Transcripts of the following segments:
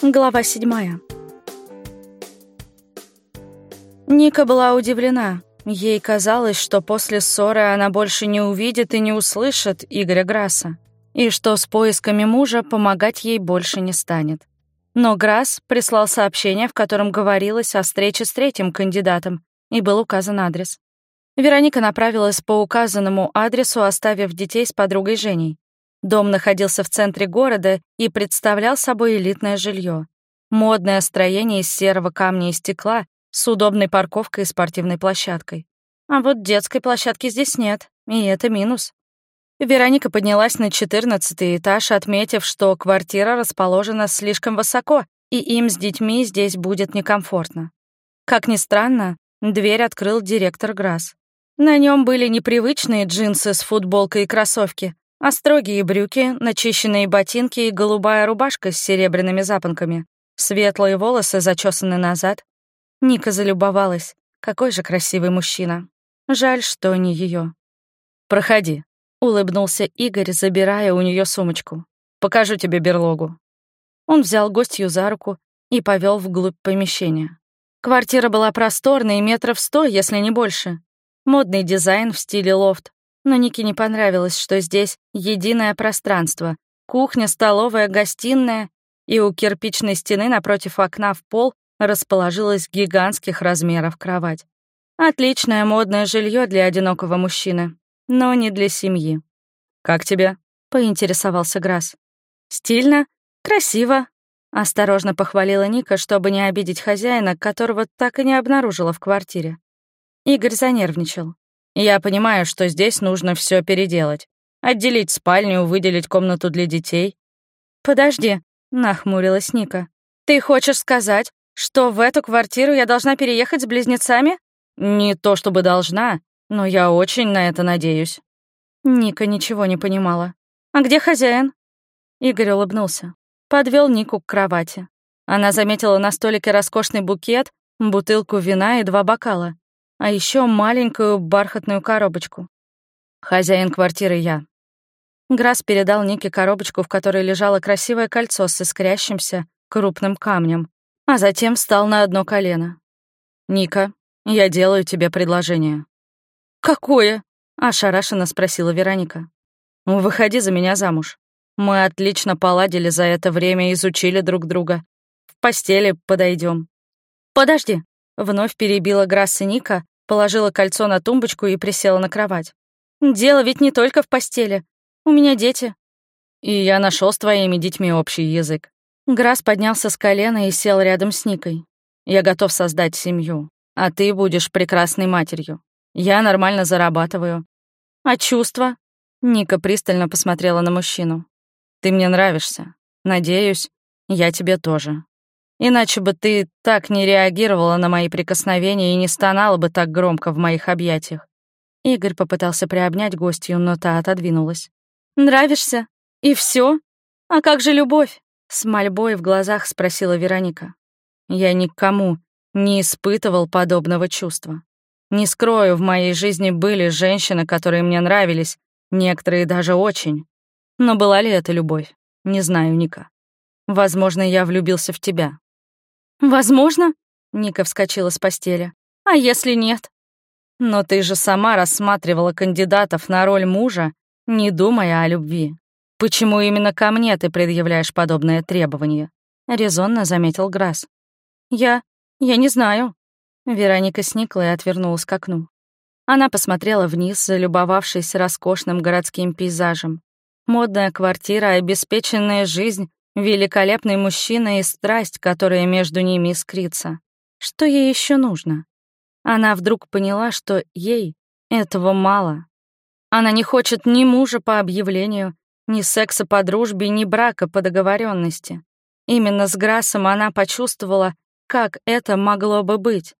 Глава седьмая. Ника была удивлена. Ей казалось, что после ссоры она больше не увидит и не услышит Игоря Грасса, и что с поисками мужа помогать ей больше не станет. Но Грасс прислал сообщение, в котором говорилось о встрече с третьим кандидатом, и был указан адрес. Вероника направилась по указанному адресу, оставив детей с подругой Женей. Дом находился в центре города и представлял собой элитное жилье. Модное строение из серого камня и стекла с удобной парковкой и спортивной площадкой. А вот детской площадки здесь нет, и это минус. Вероника поднялась на 14 этаж, отметив, что квартира расположена слишком высоко, и им с детьми здесь будет некомфортно. Как ни странно, дверь открыл директор Грасс. На нем были непривычные джинсы с футболкой и кроссовки, а строгие брюки, начищенные ботинки и голубая рубашка с серебряными запонками. Светлые волосы зачесаны назад. Ника залюбовалась. Какой же красивый мужчина. Жаль, что не ее. «Проходи», — улыбнулся Игорь, забирая у нее сумочку. «Покажу тебе берлогу». Он взял гостью за руку и повел вглубь помещения. Квартира была просторной, метров сто, если не больше. Модный дизайн в стиле лофт, но Нике не понравилось, что здесь единое пространство. Кухня, столовая, гостиная, и у кирпичной стены напротив окна в пол расположилась гигантских размеров кровать. Отличное модное жилье для одинокого мужчины, но не для семьи. «Как тебе?» — поинтересовался Грасс. «Стильно, красиво», — осторожно похвалила Ника, чтобы не обидеть хозяина, которого так и не обнаружила в квартире. Игорь занервничал. Я понимаю, что здесь нужно все переделать. Отделить спальню, выделить комнату для детей. Подожди, нахмурилась Ника. Ты хочешь сказать, что в эту квартиру я должна переехать с близнецами? Не то чтобы должна, но я очень на это надеюсь. Ника ничего не понимала. А где хозяин? Игорь улыбнулся. Подвел Нику к кровати. Она заметила на столике роскошный букет, бутылку вина и два бокала а еще маленькую бархатную коробочку. Хозяин квартиры я. Грасс передал Нике коробочку, в которой лежало красивое кольцо с искрящимся крупным камнем, а затем встал на одно колено. «Ника, я делаю тебе предложение». «Какое?» — ошарашенно спросила Вероника. «Выходи за меня замуж. Мы отлично поладили за это время, изучили друг друга. В постели подойдем. «Подожди», Вновь перебила Грасса Ника, положила кольцо на тумбочку и присела на кровать. «Дело ведь не только в постели. У меня дети». «И я нашел с твоими детьми общий язык». Грасс поднялся с колена и сел рядом с Никой. «Я готов создать семью, а ты будешь прекрасной матерью. Я нормально зарабатываю». «А чувства?» Ника пристально посмотрела на мужчину. «Ты мне нравишься. Надеюсь, я тебе тоже». Иначе бы ты так не реагировала на мои прикосновения и не стонала бы так громко в моих объятиях. Игорь попытался приобнять гостью, но та отодвинулась. «Нравишься? И все? А как же любовь?» С мольбой в глазах спросила Вероника. «Я никому не испытывал подобного чувства. Не скрою, в моей жизни были женщины, которые мне нравились, некоторые даже очень. Но была ли это любовь? Не знаю, Ника. Возможно, я влюбился в тебя. «Возможно?» — Ника вскочила с постели. «А если нет?» «Но ты же сама рассматривала кандидатов на роль мужа, не думая о любви. Почему именно ко мне ты предъявляешь подобное требование?» — резонно заметил Грасс. «Я... я не знаю». Вероника сникла и отвернулась к окну. Она посмотрела вниз, залюбовавшись роскошным городским пейзажем. Модная квартира, обеспеченная жизнь, Великолепный мужчина и страсть, которая между ними искрится. Что ей еще нужно? Она вдруг поняла, что ей этого мало. Она не хочет ни мужа по объявлению, ни секса по дружбе, ни брака по договоренности. Именно с Грассом она почувствовала, как это могло бы быть.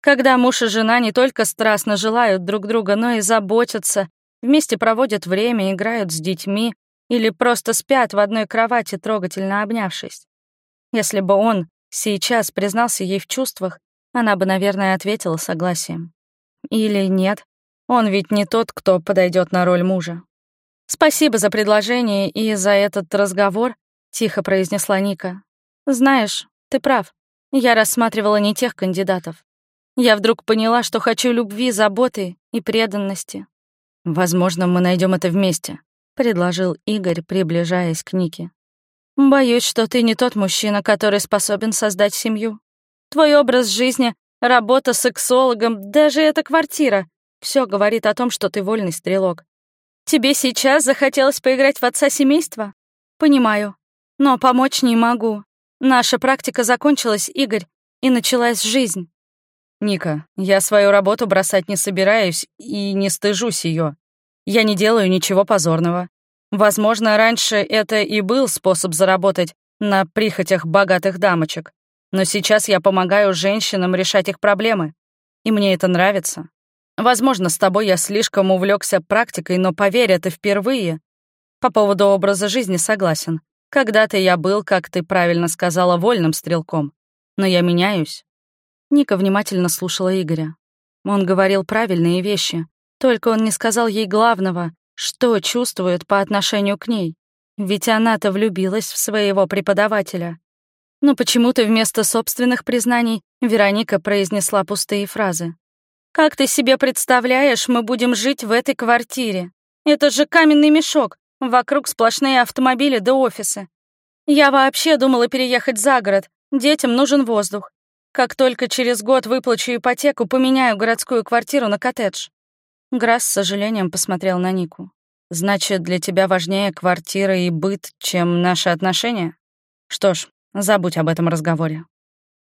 Когда муж и жена не только страстно желают друг друга, но и заботятся, вместе проводят время, играют с детьми, или просто спят в одной кровати, трогательно обнявшись. Если бы он сейчас признался ей в чувствах, она бы, наверное, ответила согласием. Или нет, он ведь не тот, кто подойдет на роль мужа. «Спасибо за предложение и за этот разговор», — тихо произнесла Ника. Знаешь, ты прав. Я рассматривала не тех кандидатов. Я вдруг поняла, что хочу любви, заботы и преданности. Возможно, мы найдем это вместе, предложил Игорь, приближаясь к Нике. Боюсь, что ты не тот мужчина, который способен создать семью. Твой образ жизни, работа сексологом, даже эта квартира — все говорит о том, что ты вольный стрелок. Тебе сейчас захотелось поиграть в отца семейства? Понимаю. Но помочь не могу. Наша практика закончилась, Игорь, и началась жизнь. Ника, я свою работу бросать не собираюсь и не стыжусь ее. Я не делаю ничего позорного. Возможно, раньше это и был способ заработать на прихотях богатых дамочек, но сейчас я помогаю женщинам решать их проблемы, и мне это нравится. Возможно, с тобой я слишком увлекся практикой, но поверь, это впервые. По поводу образа жизни согласен. Когда-то я был, как ты правильно сказала, вольным стрелком. Но я меняюсь. Ника внимательно слушала Игоря. Он говорил правильные вещи, только он не сказал ей главного, что чувствует по отношению к ней. Ведь она-то влюбилась в своего преподавателя. Но почему-то вместо собственных признаний Вероника произнесла пустые фразы. Как ты себе представляешь, мы будем жить в этой квартире? Это же каменный мешок, вокруг сплошные автомобили да офисы. Я вообще думала переехать за город, детям нужен воздух. Как только через год выплачу ипотеку, поменяю городскую квартиру на коттедж». Грасс с сожалением посмотрел на Нику. «Значит, для тебя важнее квартира и быт, чем наши отношения? Что ж, забудь об этом разговоре».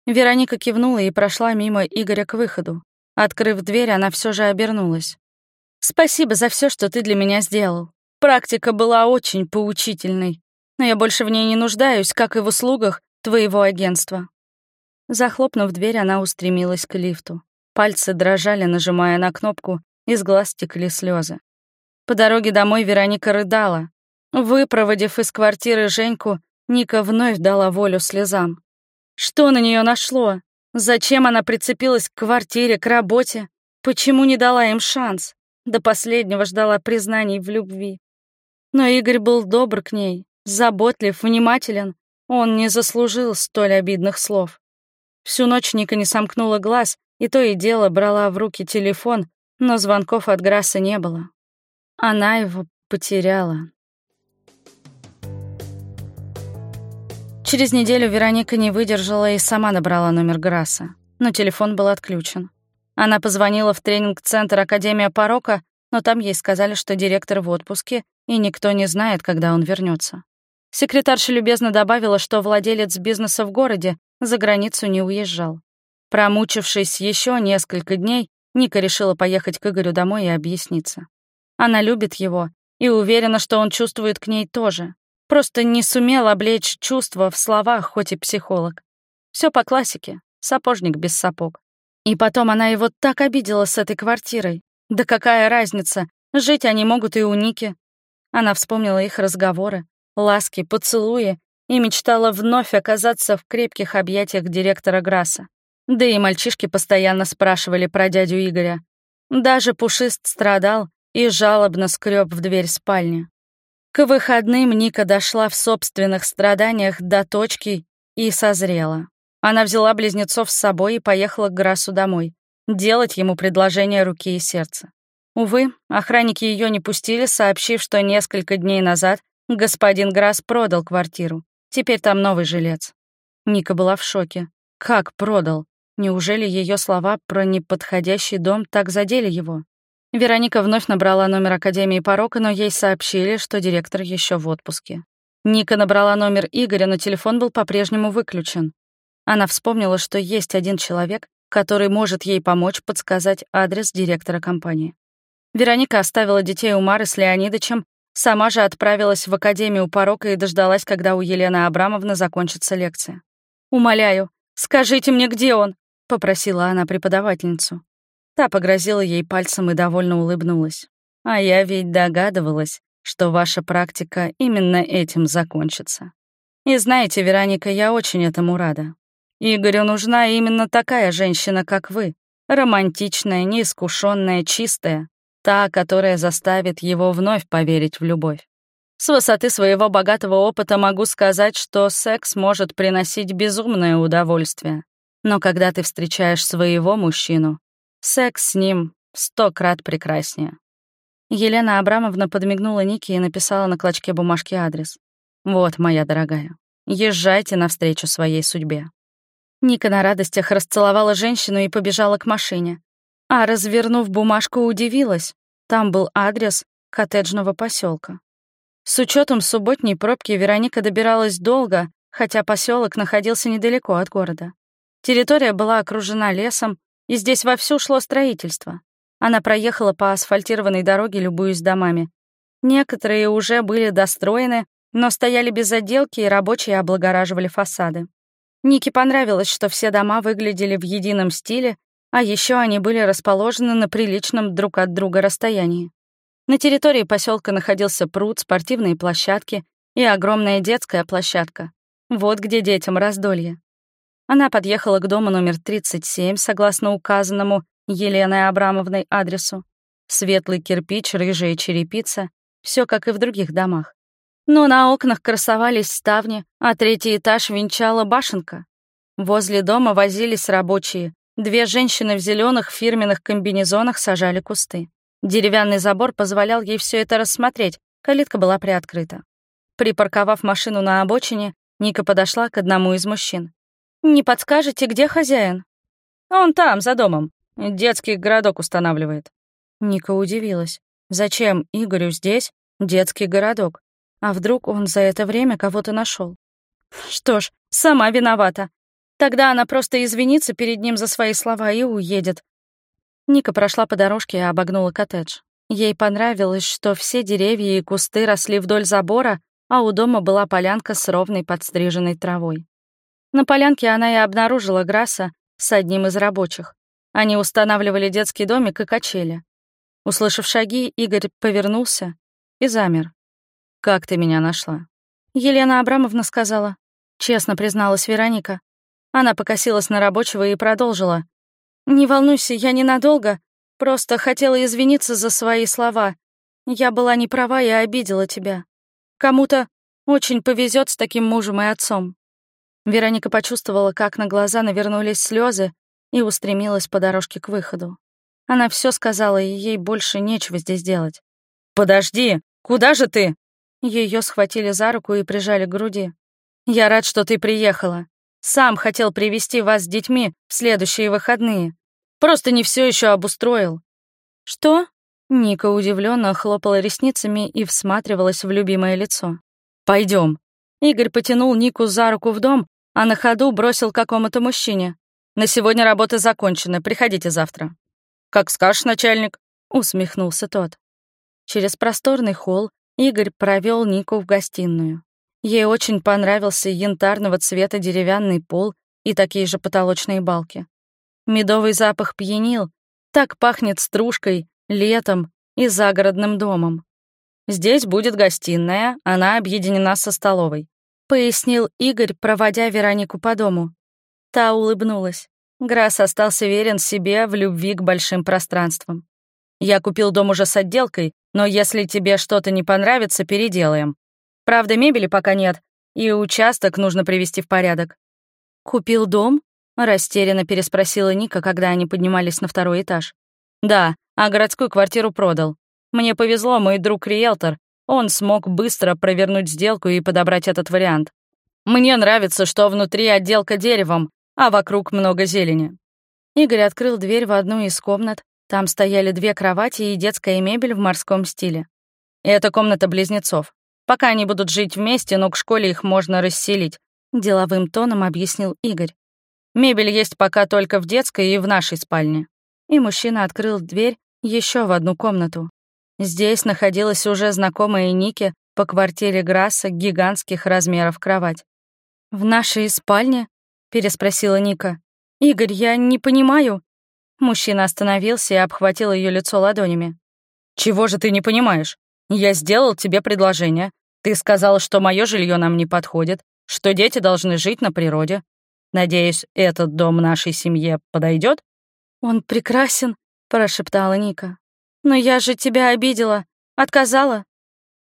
Вероника кивнула и прошла мимо Игоря к выходу. Открыв дверь, она все же обернулась. «Спасибо за все, что ты для меня сделал. Практика была очень поучительной, но я больше в ней не нуждаюсь, как и в услугах твоего агентства». Захлопнув дверь, она устремилась к лифту. Пальцы дрожали, нажимая на кнопку, из глаз текли слезы. По дороге домой Вероника рыдала. Выпроводив из квартиры Женьку, Ника вновь дала волю слезам. Что на нее нашло? Зачем она прицепилась к квартире, к работе? Почему не дала им шанс? До последнего ждала признаний в любви. Но Игорь был добр к ней, заботлив, внимателен. Он не заслужил столь обидных слов. Всю ночь Ника не сомкнула глаз, и то и дело брала в руки телефон, но звонков от Грасса не было. Она его потеряла. Через неделю Вероника не выдержала и сама набрала номер Грасса, но телефон был отключен. Она позвонила в тренинг-центр Академия Порока, но там ей сказали, что директор в отпуске, и никто не знает, когда он вернется. Секретарша любезно добавила, что владелец бизнеса в городе за границу не уезжал. Промучившись еще несколько дней, Ника решила поехать к Игорю домой и объясниться. Она любит его и уверена, что он чувствует к ней тоже. Просто не сумел облечь чувства в словах, хоть и психолог. Все по классике, сапожник без сапог. И потом она его так обидела с этой квартирой. Да какая разница, жить они могут и у Ники. Она вспомнила их разговоры, ласки, поцелуи и мечтала вновь оказаться в крепких объятиях директора Грасса. Да и мальчишки постоянно спрашивали про дядю Игоря. Даже Пушист страдал и жалобно скреб в дверь спальни. К выходным Ника дошла в собственных страданиях до точки и созрела. Она взяла близнецов с собой и поехала к Грасу домой, делать ему предложение руки и сердца. Увы, охранники ее не пустили, сообщив, что несколько дней назад господин Грасс продал квартиру. Теперь там новый жилец. Ника была в шоке. Как продал? Неужели ее слова про неподходящий дом так задели его? Вероника вновь набрала номер Академии порока, но ей сообщили, что директор еще в отпуске. Ника набрала номер Игоря, но телефон был по-прежнему выключен. Она вспомнила, что есть один человек, который может ей помочь подсказать адрес директора компании. Вероника оставила детей у Мары с Леонидычем, сама же отправилась в Академию порока и дождалась, когда у Елены Абрамовны закончится лекция. «Умоляю, скажите мне, где он?» — попросила она преподавательницу. Та погрозила ей пальцем и довольно улыбнулась. «А я ведь догадывалась, что ваша практика именно этим закончится. И знаете, Вероника, я очень этому рада. Игорю нужна именно такая женщина, как вы. Романтичная, неискушенная, чистая. Та, которая заставит его вновь поверить в любовь. С высоты своего богатого опыта могу сказать, что секс может приносить безумное удовольствие. Но когда ты встречаешь своего мужчину, секс с ним сто крат прекраснее. Елена Абрамовна подмигнула Нике и написала на клочке бумажки адрес. «Вот, моя дорогая, езжайте навстречу своей судьбе». Ника на радостях расцеловала женщину и побежала к машине. А, развернув бумажку, удивилась. Там был адрес коттеджного поселка. С учетом субботней пробки Вероника добиралась долго, хотя поселок находился недалеко от города. Территория была окружена лесом, и здесь вовсю шло строительство. Она проехала по асфальтированной дороге, любуясь домами. Некоторые уже были достроены, но стояли без отделки, и рабочие облагораживали фасады. Нике понравилось, что все дома выглядели в едином стиле, а еще они были расположены на приличном друг от друга расстоянии. На территории поселка находился пруд, спортивные площадки и огромная детская площадка. Вот где детям раздолье. Она подъехала к дому номер 37, согласно указанному Еленой Абрамовной адресу. Светлый кирпич, рыжая черепица, все как и в других домах. Но на окнах красовались ставни, а третий этаж венчала башенка. Возле дома возились рабочие. Две женщины в зеленых фирменных комбинезонах сажали кусты. Деревянный забор позволял ей все это рассмотреть, калитка была приоткрыта. Припарковав машину на обочине, Ника подошла к одному из мужчин. «Не подскажете, где хозяин?» «Он там, за домом. Детский городок устанавливает». Ника удивилась. Зачем Игорю здесь детский городок? А вдруг он за это время кого-то нашел? Что ж, сама виновата. Тогда она просто извинится перед ним за свои слова и уедет. Ника прошла по дорожке и обогнула коттедж. Ей понравилось, что все деревья и кусты росли вдоль забора, а у дома была полянка с ровной подстриженной травой. На полянке она и обнаружила Грасса с одним из рабочих. Они устанавливали детский домик и качели. Услышав шаги, Игорь повернулся и замер. «Как ты меня нашла?» Елена Абрамовна сказала. Честно призналась Вероника. Она покосилась на рабочего и продолжила. «Не волнуйся, я ненадолго. Просто хотела извиниться за свои слова. Я была не права и обидела тебя. Кому-то очень повезет с таким мужем и отцом». Вероника почувствовала, как на глаза навернулись слезы, и устремилась по дорожке к выходу. Она все сказала, и ей больше нечего здесь делать. «Подожди! Куда же ты?» Ее схватили за руку и прижали к груди. «Я рад, что ты приехала. Сам хотел привести вас с детьми в следующие выходные. Просто не все еще обустроил». «Что?» Ника удивленно хлопала ресницами и всматривалась в любимое лицо. Пойдем. Игорь потянул Нику за руку в дом, а на ходу бросил какому-то мужчине. На сегодня работа закончена, приходите завтра». «Как скажешь, начальник», — усмехнулся тот. Через просторный холл Игорь провел Нику в гостиную. Ей очень понравился янтарного цвета деревянный пол и такие же потолочные балки. Медовый запах пьянил, так пахнет стружкой, летом и загородным домом. «Здесь будет гостиная, она объединена со столовой», — пояснил Игорь, проводя Веронику по дому. Та улыбнулась. Грасс остался верен себе в любви к большим пространствам. «Я купил дом уже с отделкой, но если тебе что-то не понравится, переделаем. Правда, мебели пока нет, и участок нужно привести в порядок». «Купил дом?» — растерянно переспросила Ника, когда они поднимались на второй этаж. «Да, а городскую квартиру продал. Мне повезло, мой друг риэлтор. Он смог быстро провернуть сделку и подобрать этот вариант. Мне нравится, что внутри отделка деревом, а вокруг много зелени. Игорь открыл дверь в одну из комнат. Там стояли две кровати и детская мебель в морском стиле. Это комната близнецов. Пока они будут жить вместе, но к школе их можно расселить, деловым тоном объяснил Игорь. Мебель есть пока только в детской и в нашей спальне. И мужчина открыл дверь еще в одну комнату. Здесь находилась уже знакомая Нике по квартире Грасса гигантских размеров кровать. «В нашей спальне?» переспросила Ника. «Игорь, я не понимаю». Мужчина остановился и обхватил ее лицо ладонями. «Чего же ты не понимаешь? Я сделал тебе предложение. Ты сказал, что мое жилье нам не подходит, что дети должны жить на природе. Надеюсь, этот дом нашей семье подойдет? «Он прекрасен», — прошептала Ника. «Но я же тебя обидела, отказала».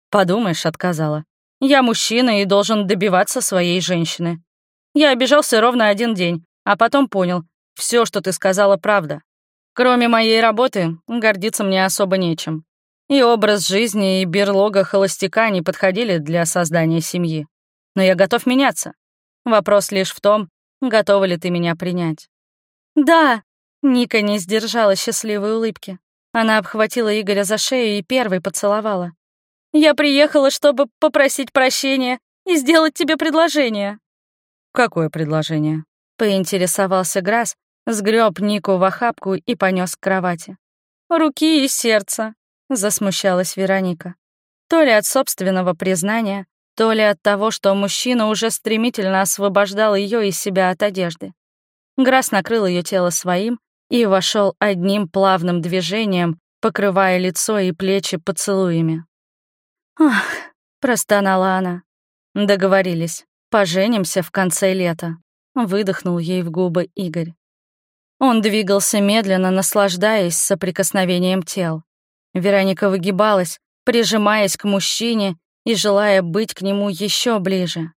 Подумаешь, отказала. Я мужчина и должен добиваться своей женщины. Я обижался ровно один день, а потом понял, все, что ты сказала, правда. Кроме моей работы, гордиться мне особо нечем. И образ жизни, и берлога холостяка не подходили для создания семьи. Но я готов меняться. Вопрос лишь в том, готова ли ты меня принять. «Да!» — Ника не сдержала счастливой улыбки. Она обхватила Игоря за шею и первой поцеловала. «Я приехала, чтобы попросить прощения и сделать тебе предложение». «Какое предложение?» — поинтересовался Грасс, сгреб Нику в охапку и понес к кровати. «Руки и сердце», — засмущалась Вероника. То ли от собственного признания, то ли от того, что мужчина уже стремительно освобождал ее из себя от одежды. Грасс накрыл ее тело своим и вошел одним плавным движением, покрывая лицо и плечи поцелуями. «Ах», — простонала она. Договорились. Поженимся в конце лета. Выдохнул ей в губы Игорь. Он двигался медленно, наслаждаясь соприкосновением тел. Вероника выгибалась, прижимаясь к мужчине и желая быть к нему еще ближе.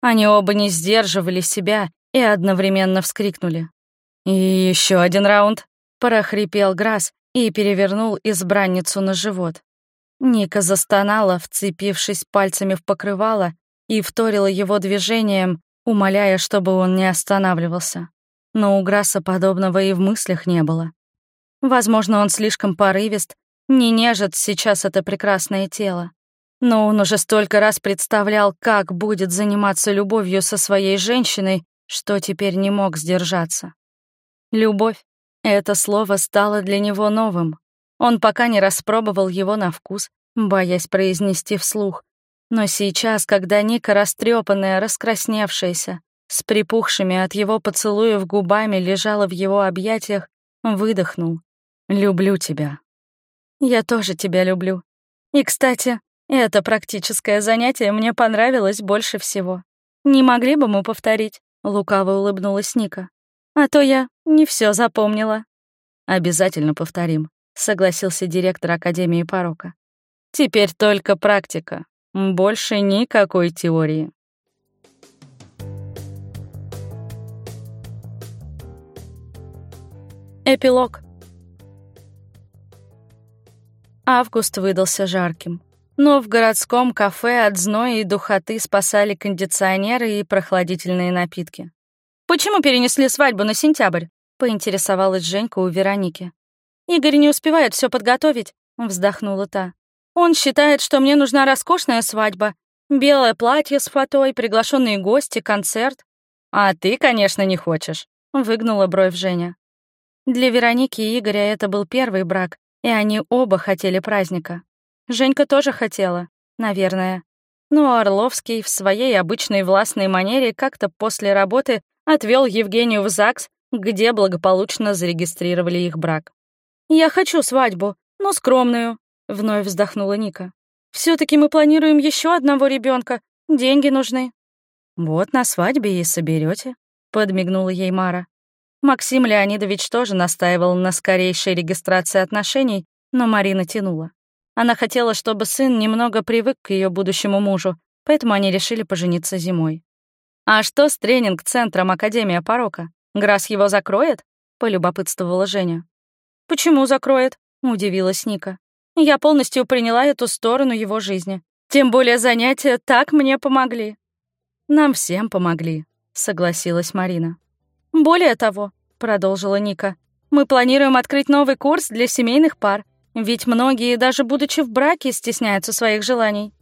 Они оба не сдерживали себя и одновременно вскрикнули. «И еще один раунд!» — прохрипел Грасс и перевернул избранницу на живот. Ника застонала, вцепившись пальцами в покрывало, и вторила его движением, умоляя, чтобы он не останавливался. Но у Грасса подобного и в мыслях не было. Возможно, он слишком порывист, не нежит сейчас это прекрасное тело. Но он уже столько раз представлял, как будет заниматься любовью со своей женщиной, что теперь не мог сдержаться. Любовь — это слово стало для него новым. Он пока не распробовал его на вкус, боясь произнести вслух, но сейчас, когда Ника, растрепанная, раскрасневшаяся, с припухшими от его поцелуев губами лежала в его объятиях, выдохнул. «Люблю тебя». «Я тоже тебя люблю. И, кстати, это практическое занятие мне понравилось больше всего. Не могли бы мы повторить?» — лукаво улыбнулась Ника. «А то я не все запомнила». «Обязательно повторим», — согласился директор Академии порока. «Теперь только практика. Больше никакой теории. Эпилог. Август выдался жарким. Но в городском кафе от зноя и духоты спасали кондиционеры и прохладительные напитки. «Почему перенесли свадьбу на сентябрь?» — поинтересовалась Женька у Вероники. «Игорь не успевает все подготовить», — вздохнула та. Он считает, что мне нужна роскошная свадьба, белое платье с фатой, приглашенные гости, концерт. А ты, конечно, не хочешь, выгнула бровь Женя. Для Вероники и Игоря это был первый брак, и они оба хотели праздника. Женька тоже хотела, наверное. Но Орловский в своей обычной властной манере как-то после работы отвел Евгению в ЗАГС, где благополучно зарегистрировали их брак. «Я хочу свадьбу, но скромную», Вновь вздохнула Ника. все таки мы планируем еще одного ребенка. Деньги нужны». «Вот на свадьбе и соберете, подмигнула ей Мара. Максим Леонидович тоже настаивал на скорейшей регистрации отношений, но Марина тянула. Она хотела, чтобы сын немного привык к ее будущему мужу, поэтому они решили пожениться зимой. «А что с тренинг-центром Академия порока? Грасс его закроет?» — полюбопытствовала Женя. «Почему закроет?» — удивилась Ника. Я полностью приняла эту сторону его жизни. Тем более занятия так мне помогли. Нам всем помогли, согласилась Марина. Более того, продолжила Ника, мы планируем открыть новый курс для семейных пар, ведь многие, даже будучи в браке, стесняются своих желаний.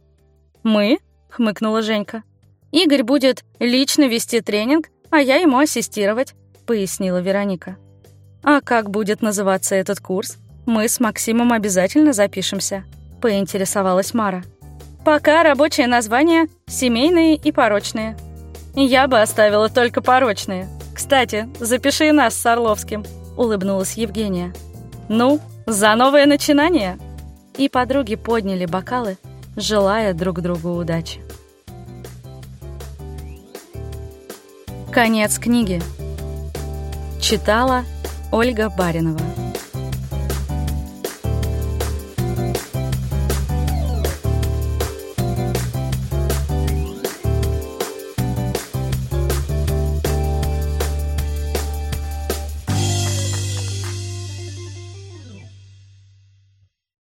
Мы? хмыкнула Женька. Игорь будет лично вести тренинг, а я ему ассистировать, пояснила Вероника. А как будет называться этот курс? «Мы с Максимом обязательно запишемся», — поинтересовалась Мара. «Пока рабочее название — семейные и порочные». «Я бы оставила только порочные. Кстати, запиши нас с Орловским», — улыбнулась Евгения. «Ну, за новое начинание!» И подруги подняли бокалы, желая друг другу удачи. Конец книги. Читала Ольга Баринова.